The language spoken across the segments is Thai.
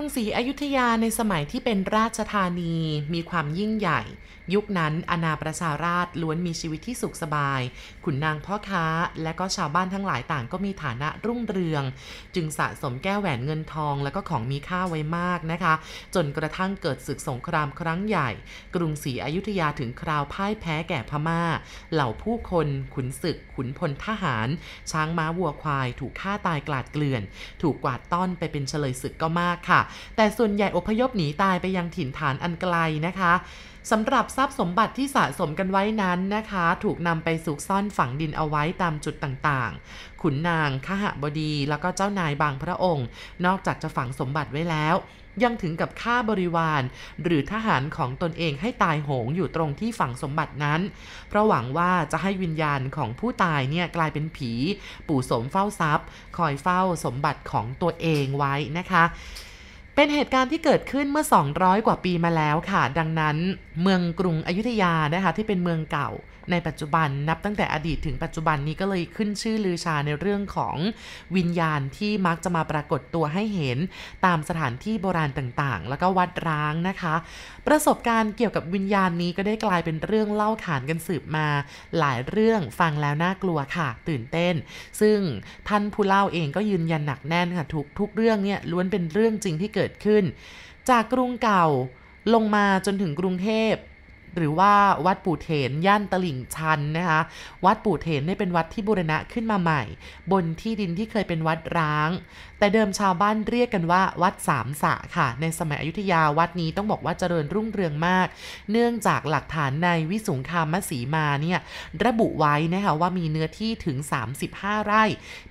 กรุงศรีอยุธยาในสมัยที่เป็นราชธานีมีความยิ่งใหญ่ ยุคนั้นอาณาประชาราชล้วนมีชีวิตที่สุขสบาย ขุนนางพ่อค้าและก็ชาวบ้านทั้งหลายต่างก็มีฐานะรุ่งเรือง จึงสะสมแก้วแหวนเงินทองและก็ของมีค่าไว้มากนะคะ จนกระทั่งเกิดศึกสงครามครั้งใหญ่ กรุงศรีอยุธยาถึงคราวพ่ายแพ้แก่พม่า เหล่าผู้คนขุนศึก ขุนพลทหาร ช้างม้าวัวควาย ถูกฆ่าตายกลาดเกลื่อน ถูกกวาดต้อนไปเป็นเฉลยศึกก็มากค่ะ แต่ส่วนใหญ่อพยพหนีตายไปยังถิ่นฐานอันไกลนะคะสำหรับทรัพย์สมบัติที่สะสมกันไว้นั้นนะคะ ถูกนำไปสุกซ่อนฝังดินเอาไว้ตามจุดต่างๆ ขุนนางขหบดี แล้วก็เจ้านายบางพระองค์ นอกจากจะฝังสมบัติไว้แล้ว ยังถึงกับฆ่าบริวาร หรือทหารของตนเองให้ตายโหงอยู่ตรงที่ฝังสมบัตินั้น เพราะหวังว่าจะให้วิญญาณของผู้ตายเนี่ยกลายเป็นผี ปู่สมเฝ้าทรัพย์ คอยเฝ้าสมบัติของตัวเองไว้นะคะ เป็นเหตุการณ์ที่เกิดขึ้นเมื่อ 200 กว่าปีมาแล้วค่ะ ดังนั้น เมืองกรุงอยุธยานะคะที่เป็นเมืองเก่า ในปัจจุบันนับตั้งแต่อดีตถึงปัจจุบันนี้ก็เลยขึ้นชื่อลือชาในเรื่องของวิญญาณที่มักจะมาปรากฏตัวให้เห็นตามสถานที่โบราณต่างๆ แล้วก็วัดร้างนะคะ ประสบการณ์เกี่ยวกับวิญญาณนี้ก็ได้กลายเป็นเรื่องเล่าขานกันสืบมา หลายเรื่องฟังแล้วน่ากลัวค่ะ ตื่นเต้น ซึ่งท่านผู้เล่าเองก็ยืนยันหนักแน่นค่ะทุกทุกเรื่องเนี่ยล้วนเป็นเรื่องจริงที่เกิดขึ้น จากกรุงเก่าลงมาจนถึงกรุงเทพ หรือว่าวัดปู่เถนย่านตลิ่งชันนะคะวัดปู่เถนเนี่ยเป็นวัดที่บูรณะขึ้นมาใหม่ บนที่ดินที่เคยเป็นวัดร้าง แต่เดิมชาวบ้านเรียกกันว่า วัดสามสะค่ะ ในสมัยอยุธยาวัดนี้ต้องบอกว่าเจริญรุ่งเรืองมาก เนื่องจากหลักฐานในวิสุงคามสีมาเนี่ยระบุไว้นะคะว่ามีเนื้อที่ถึง 35 ไร่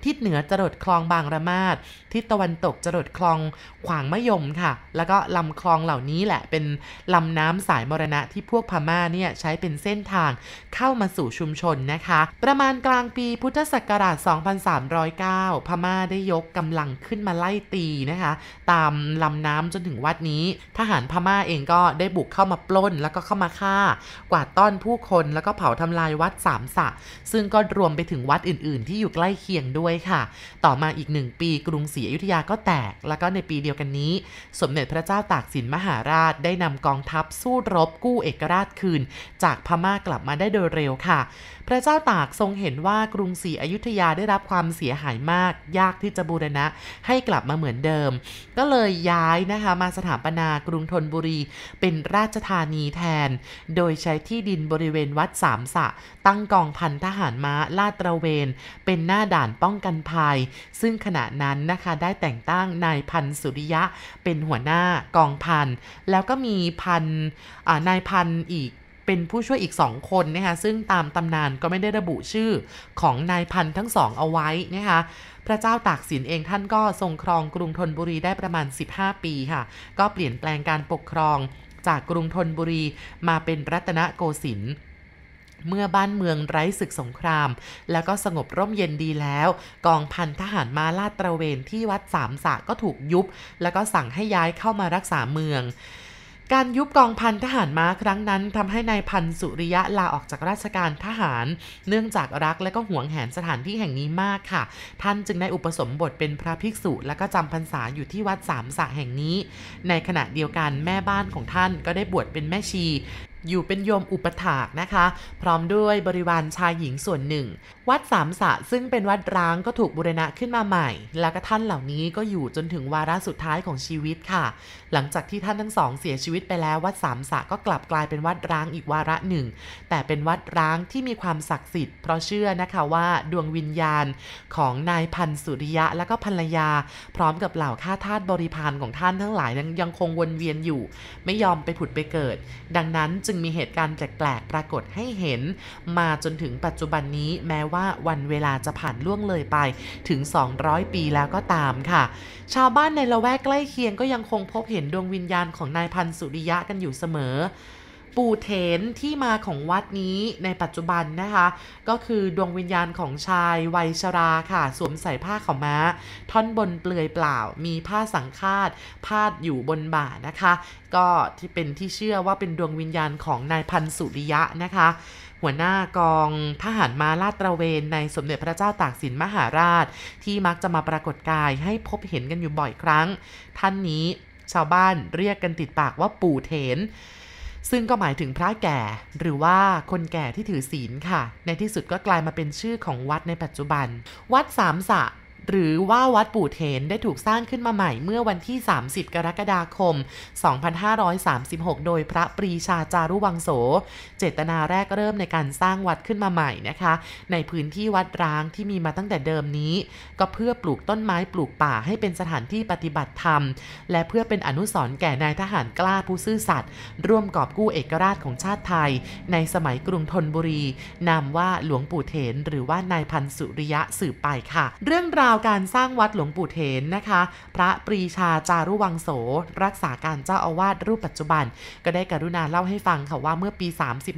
ทิศเหนือจรดคลองบางระมาดทิศตะวันตกจรดคลองขวางมะยมค่ะ แล้วก็ลำคลองเหล่านี้แหละเป็นลำน้ำสายมรณะที่พวกพม่าเนี่ยใช้เป็นเส้นทางเข้ามาสู่ชุมชนนะคะ ประมาณกลางปีพุทธศักราช 2309 พม่าได้ยกกำลังขึ้นมาไล่ตีนะคะ ตามลำน้ำจนถึงวัดนี้ ทหารพม่าเองก็ได้บุกเข้ามาปล้น แล้วก็เข้ามาฆ่า กวาดต้อนผู้คนแล้วก็เผาทำลายวัดสามสะ ซึ่งก็รวมไปถึงวัดอื่น ๆ ที่อยู่ใกล้เคียงด้วยค่ะ ต่อมาอีกหนึ่งปีกรุงศรีอยุธยาก็แตก แล้วก็ในปีเดียวกันนี้ สมเด็จพระเจ้าตากสินมหาราชได้นำกองทัพสู้รบกู้เอกราชคืน จากพม่ากลับมาได้โดยเร็วค่ะ พระเจ้าตากทรงเห็นว่ากรุงศรีอยุธยาได้รับความเสียหายมาก ยากที่จะบูรณะให้กลับมาเหมือนเดิม ก็เลยย้ายนะคะมาสถาปนากรุงธนบุรี เป็นราชธานีแทน โดยใช้ที่ดินบริเวณวัดสามสะ ตั้งกองพันทหารม้าลาดตระเวน เป็นหน้าด่านป้องกันภัย ซึ่งขณะนั้นนะคะได้แต่งตั้งนายพันสุริยะเป็นหัวหน้ากองพัน แล้วก็มีพันนายพันอีกเป็นผู้ช่วยอีก 2 คนนะคะซึ่งตามตำนานก็ไม่ได้ระบุชื่อของนายพันทั้งสองเอาไว้นะคะพระเจ้าตากสินเองท่านก็ทรงครองกรุงธนบุรีได้ประมาณ 15 ปีค่ะ ก็เปลี่ยนแปลงการปกครองจากกรุงธนบุรีมาเป็นรัตนโกสินทร์เมื่อบ้านเมืองไร้ศึกสงคราม แล้วก็สงบร่มเย็นดีแล้ว กองพันทหารมาลาดตระเวนที่วัดสามสะก็ถูกยุบ แล้วก็สั่งให้ย้ายเข้ามารักษาเมือง การยุบกองพันทหารม้าครั้งนั้นทำให้นายพันสุริยะลาออกจากราชการทหาร เนื่องจากรักและก็หวงแหนสถานที่แห่งนี้มากค่ะ ท่านจึงได้อุปสมบทเป็นพระภิกษุ และก็จำพรรษาอยู่ที่วัดสามสะแห่งนี้ ในขณะเดียวกันแม่บ้านของท่านก็ได้บวชเป็นแม่ชี อยู่เป็นโยมอุปถากนะคะ พร้อมด้วยบริวารชายหญิงส่วนหนึ่ง วัดสามสะซึ่งเป็นวัดร้างก็ถูกบูรณะขึ้นมาใหม่ แล้วก็ท่านเหล่านี้ก็อยู่จนถึงวาระสุดท้ายของชีวิตค่ะ หลังจากที่ท่านทั้งสองเสียชีวิตไปแล้ววัดสามสะก็กลับกลายเป็นวัดร้างอีกวาระหนึ่ง แต่เป็นวัดร้างที่มีความศักดิ์สิทธิ์เพราะเชื่อนะคะว่าดวงวิญญาณของนายพันสุริยะและก็ภรรยา พร้อมกับเหล่าข้าทาสบริพารของท่านทั้งหลายยังคงวนเวียนอยู่ ไม่ยอมไปผุดไปเกิด ดังนั้นจึงมีเหตุการณ์แปลกๆปรากฏให้เห็น มาจนถึงปัจจุบันนี้แม้ว่าวันเวลาจะผ่านล่วงเลยไปถึง 200 ปีแล้วก็ตามค่ะ ชาวบ้านในละแวกใกล้เคียงก็ยังคงพบเห็นดวงวิญญาณของนายพันสุริยะกันอยู่เสมอ ปู่เถนที่มาของวัดนี้ในปัจจุบันนะคะ ก็คือดวงวิญญาณของชายวัยชราค่ะ สวมใส่ผ้าขาวม้า ท่อนบนเปลือยเปล่า มีผ้าสังคาดพาดอยู่บนบ่านะคะ ก็ที่เป็นที่เชื่อว่าเป็นดวงวิญญาณของนายพันสุริยะนะคะหัวหน้ากองทหารมาลาดตระเวนในสมเด็จพระเจ้าตากสินมหาราช ที่มักจะมาปรากฏกายให้พบเห็นกันอยู่บ่อยครั้ง ท่านนี้ชาวบ้านเรียกกันติดปากว่าปู่เถน ซึ่งก็หมายถึงพระแก่ หรือว่าคนแก่ที่ถือศีลค่ะ ในที่สุดก็กลายมาเป็นชื่อของวัดในปัจจุบัน วัดสามสะ หรือว่าวัดปู่เถนได้ถูกสร้างขึ้นมาใหม่เมื่อวันที่ 30 กรกฎาคม 2536 โดยพระปรีชาจารุวังโส เจตนาแรกเริ่มในการสร้างวัดขึ้นมาใหม่นะคะ ในพื้นที่วัดร้างที่มีมาตั้งแต่เดิมนี้ ก็เพื่อปลูกต้นไม้ปลูกป่าให้เป็นสถานที่ปฏิบัติธรรม และเพื่อเป็นอนุสรณ์แก่นายทหารกล้าผู้ซื่อสัตย์ร่วมกอบกู้เอกราชของชาติไทย ในสมัยกรุงธนบุรี นามว่าหลวงปู่เถนหรือว่านายพันสุริยะสืบไปค่ะ เรื่องราวการสร้างวัดหลวงปู่เถนนะคะ พระปรีชาจารุวังโส รักษาการเจ้าอาวาสรูปปัจจุบัน ก็ได้กรุณาเล่าให้ฟังค่ะว่าเมื่อปี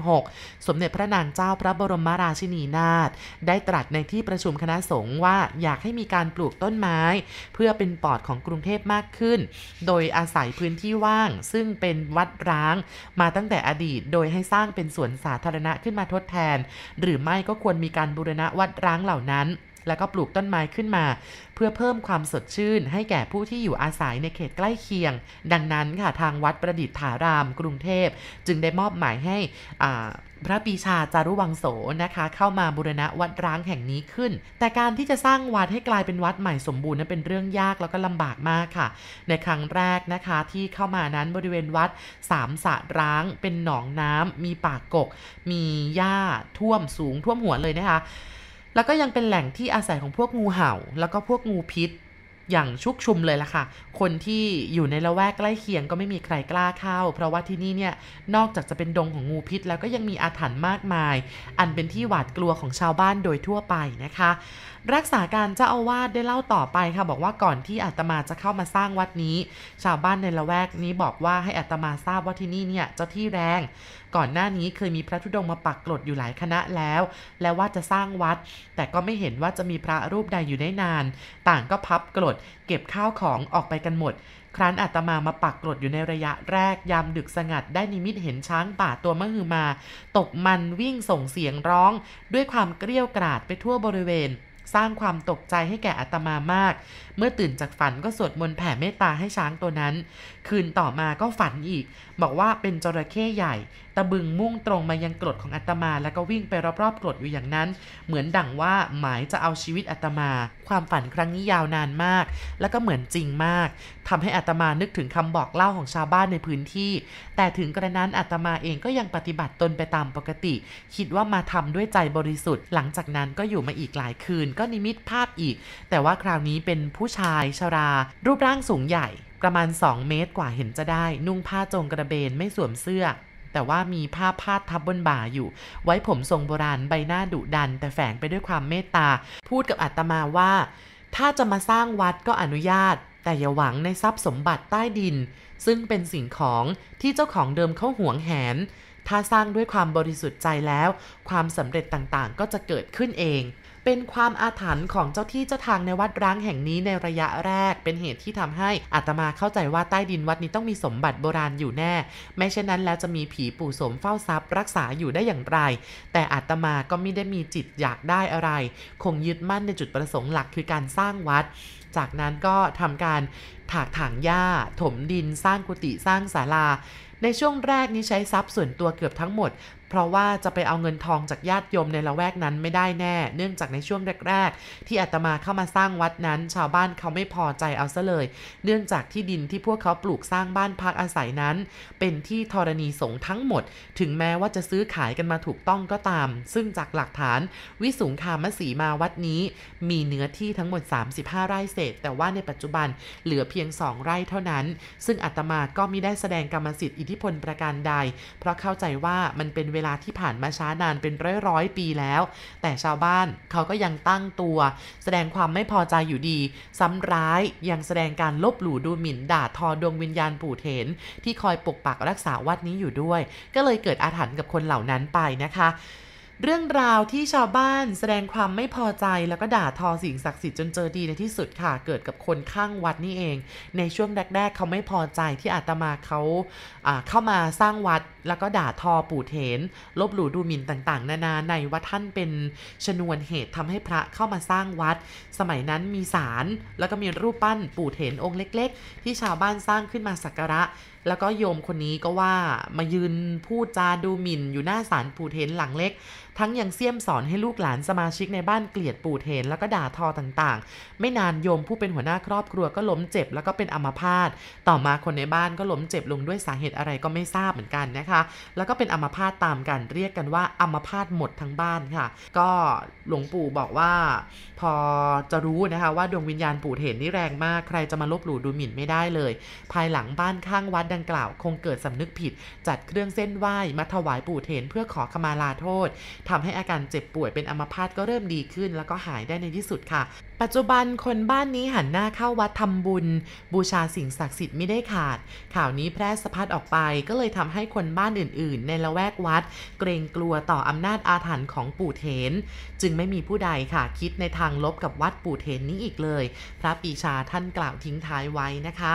36 สมเด็จพระนางเจ้าพระบรมราชินีนาถได้ตรัสในที่ประชุมคณะสงฆ์ว่าอยากให้มีการปลูกต้นไม้ เพื่อเป็นปอดของกรุงเทพมากขึ้น โดยอาศัยพื้นที่ว่าง ซึ่งเป็นวัดร้าง มาตั้งแต่อดีต โดยให้สร้างเป็นสวนสาธารณะขึ้นมาทดแทน หรือไม่ก็ควรมีการบูรณะวัดร้างเหล่านั้น แล้วก็ปลูกต้นไม้ขึ้นมา เพื่อเพิ่มความสดชื่น ให้แก่ผู้ที่อยู่อาศัยในเขตใกล้เคียง ดังนั้นค่ะทางวัดประดิษฐาราม กรุงเทพ จึงได้มอบหมายให้พระปีชาจารุวังโสนะคะ เข้ามาบูรณะวัดร้างแห่งนี้ขึ้น แต่การที่จะสร้างวัดให้กลายเป็นวัดใหม่สมบูรณ์นั้นเป็นเรื่องยากแล้วก็ลำบากมากค่ะ ในครั้งแรกนะคะที่เข้ามานั้นบริเวณวัดสามสระร้าง เป็นหนองน้ำมีป่ากก มีหญ้าท่วมสูงท่วมหัวเลยนะคะ แล้วก็ยังเป็นแหล่งที่อาศัยของพวกงูเห่า แล้วก็พวกงูพิษ อย่างชุกชุมเลยล่ะค่ะ คนที่อยู่ในละแวกใกล้เคียงก็ไม่มีใครกล้าเข้า เพราะว่าที่นี่เนี่ยนอกจากจะเป็นดงของงูพิษ แล้วก็ยังมีอาถรรพ์มากมาย อันเป็นที่หวาดกลัวของชาวบ้านโดยทั่วไปนะคะ รักษาการเจ้าอาวาสได้เล่าต่อไปค่ะ บอกว่าก่อนที่อาตมาจะเข้ามาสร้างวัดนี้ ชาวบ้านในละแวกนี้บอกว่าให้อาตมาทราบว่าที่นี่เนี่ยเจ้าที่แรง ก่อนหน้านี้เคยมีพระธุดงมาปักกลดอยู่หลายคณะแล้ว และว่าจะสร้างวัด แต่ก็ไม่เห็นว่าจะมีพระรูปใดอยู่ได้นาน ต่างก็พับกรดเก็บข้าวของออกไปกันหมด ครั้นอาตมามาปักกรดอยู่ในระยะแรกยามดึกสงัดได้นิมิตเห็นช้างป่าตัวมะฮือมา ตกมันวิ่งส่งเสียงร้อง ด้วยความเกรี้ยวกราดไปทั่วบริเวณ สร้างความตกใจให้แก่อาตมามาก เมื่อตื่นจากฝันก็สวดมนต์แผ่เมตตาให้ช้างตัวนั้น คืนต่อมาก็ฝันอีก บอกว่าเป็นจระเข้ใหญ่ ตะบึงมุ่งตรงมายังกรดของอาตมา แล้วก็วิ่งไปรอบๆกรดอยู่อย่างนั้น เหมือนดั่งว่าหมายจะเอาชีวิตอาตมา ความฝันครั้งนี้ยาวนานมาก แล้วก็เหมือนจริงมากทำให้อาตมานึกถึงคำบอกเล่าของชาวบ้านในพื้นที่ แต่ถึงกระนั้นอาตมาเองก็ยังปฏิบัติตนไปตามปกติ คิดว่ามาทำด้วยใจบริสุทธิ์ หลังจากนั้นก็อยู่มาอีกหลายคืนก็นิมิตภาพอีก แต่ว่าคราวนี้เป็นผู้ชายชรา รูปร่างสูงใหญ่ ประมาณ 2 เมตรกว่าเห็นจะได้ นุ่งผ้าโจงกระเบนไม่สวมเสื้อแต่ว่ามีผ้าพาดทับบนบ่าอยู่ ไว้ผมทรงโบราณใบหน้าดุดัน แต่แฝงไปด้วยความเมตตา พูดกับอาตมาว่า ถ้าจะมาสร้างวัดก็อนุญาต แต่อย่าหวังในทรัพย์สมบัติใต้ดิน ซึ่งเป็นสิ่งของที่เจ้าของเดิมเขาหวงแหน ถ้าสร้างด้วยความบริสุทธิ์ใจแล้ว ความสำเร็จต่างๆ ก็จะเกิดขึ้นเอง เป็นความอาถรรพ์ของเจ้าที่เจ้าทางในวัดร้างแห่งนี้ในระยะแรก เป็นเหตุที่ทำให้อาตมาเข้าใจว่าใต้ดินวัดนี้ต้องมีสมบัติโบราณอยู่แน่ ไม่เช่นนั้นแล้วจะมีผีปู่สมเฝ้าทรัพย์ รักษาอยู่ได้อย่างไร แต่อาตมาก็ไม่ได้มีจิตอยากได้อะไร คงยึดมั่นในจุดประสงค์หลักคือการสร้างวัด จากนั้นก็ทำการถากถางหญ้า ถมดิน สร้างกุฏิสร้างศาลาในช่วงแรกนี้ใช้ทรัพย์ส่วนตัวเกือบทั้งหมด เพราะว่าจะไปเอาเงินทองจากญาติโยมในละแวกนั้นไม่ได้แน่ เนื่องจากในช่วงแรกๆ ที่อาตมาเข้ามาสร้างวัดนั้น ชาวบ้านเขาไม่พอใจเอาซะเลย เนื่องจากที่ดินที่พวกเขาปลูกสร้างบ้านพักอาศัยนั้น เป็นที่ธรณีสงฆ์ทั้งหมด ถึงแม้ว่าจะซื้อขายกันมาถูกต้องก็ตาม ซึ่งจากหลักฐาน วิสุงคามสีมาวัดนี้ มีเนื้อที่ทั้งหมด 35 ไร่เศษ แต่ว่าในปัจจุบันเหลือเพียง 2 ไร่เท่านั้น ซึ่งอาตมาก็ไม่ได้แสดงกรรมสิทธิ์อิทธิพลประการใด เพราะเข้าใจว่ามันเป็นเวลาที่ผ่านมาช้านานเป็นร้อยร้อยปีแล้ว แต่ชาวบ้านเขาก็ยังตั้งตัว แสดงความไม่พอใจอยู่ดี ซ้ำร้ายยังแสดงการลบหลู่ดูหมิ่นด่าทอดวงวิญญาณปู่เถนที่คอยปกปักรักษาวัดนี้อยู่ด้วย ก็เลยเกิดอาถรรพ์กับคนเหล่านั้นไปนะคะ เรื่องราวที่ชาวบ้านแสดงความไม่พอใจแล้วก็ด่าทอสิ่งศักดิ์สิทธิ์จนเจอดีในที่สุดค่ะ เกิดกับคนข้างวัดนี่เอง ในช่วงแรก ๆ เขาไม่พอใจที่อาตมาเขาเข้ามาสร้างวัดแล้วก็ด่าทอปู่เถน ลบหลู่ดูหมิ่นต่างๆ นานาในว่าท่านเป็นชนวนเหตุทำให้พระเข้ามาสร้างวัด สมัยนั้นมีศาลแล้วก็มีรูปปั้นปู่เถนองค์เล็ก ๆ ที่ชาวบ้านสร้างขึ้นมาสักการะแล้วก็โยมคนนี้ก็ว่ามายืนพูดจาดูหมิ่นอยู่หน้าศาลปู่เทนหลังเล็กทั้งยังเสี่ยมสอนให้ลูกหลานสมาชิกในบ้านเกลียดปู่เทนแล้วก็ด่าทอต่างๆ ไม่นานโยมผู้เป็นหัวหน้าครอบครัวก็ล้มเจ็บแล้วก็เป็นอัมพาตต่อมาคนในบ้านก็ล้มเจ็บลงด้วยสาเหตุอะไรก็ไม่ทราบเหมือนกันนะคะ แล้วก็เป็นอัมพาตตามกันเรียกกันว่าอัมพาตหมดทั้งบ้านค่ะ ก็หลวงปู่บอกว่า พอจะรู้นะคะว่าดวงวิญญาณปู่เถนนี่แรงมากใครจะมาลบหลู่ดูหมิ่นไม่ได้เลย ภายหลังบ้านข้างวัดดังกล่าว คงเกิดสำนึกผิด จัดเครื่องเส้นไหว้มาถวายปู่เถนเพื่อขอขมาลาโทษทำให้อาการเจ็บป่วยเป็นอัมพาตก็เริ่มดีขึ้น แล้วก็หายได้ในที่สุดค่ะ ปัจจุบันคนบ้านนี้หันหน้าเข้าวัดทำบุญ บูชาสิ่งศักดิ์สิทธิ์ไม่ได้ขาด ข่าวนี้แพร่สะพัดออกไป ก็เลยทำให้คนบ้านอื่น ๆ ในละแวกวัด เกรงกลัวต่ออำนาจอาถรรพ์ของปู่เถน จึงไม่มีผู้ใดค่ะ คิดในทางลบกับวัดปู่เถนนี้อีกเลย พระปีชาท่านกล่าวทิ้งท้ายไว้นะคะ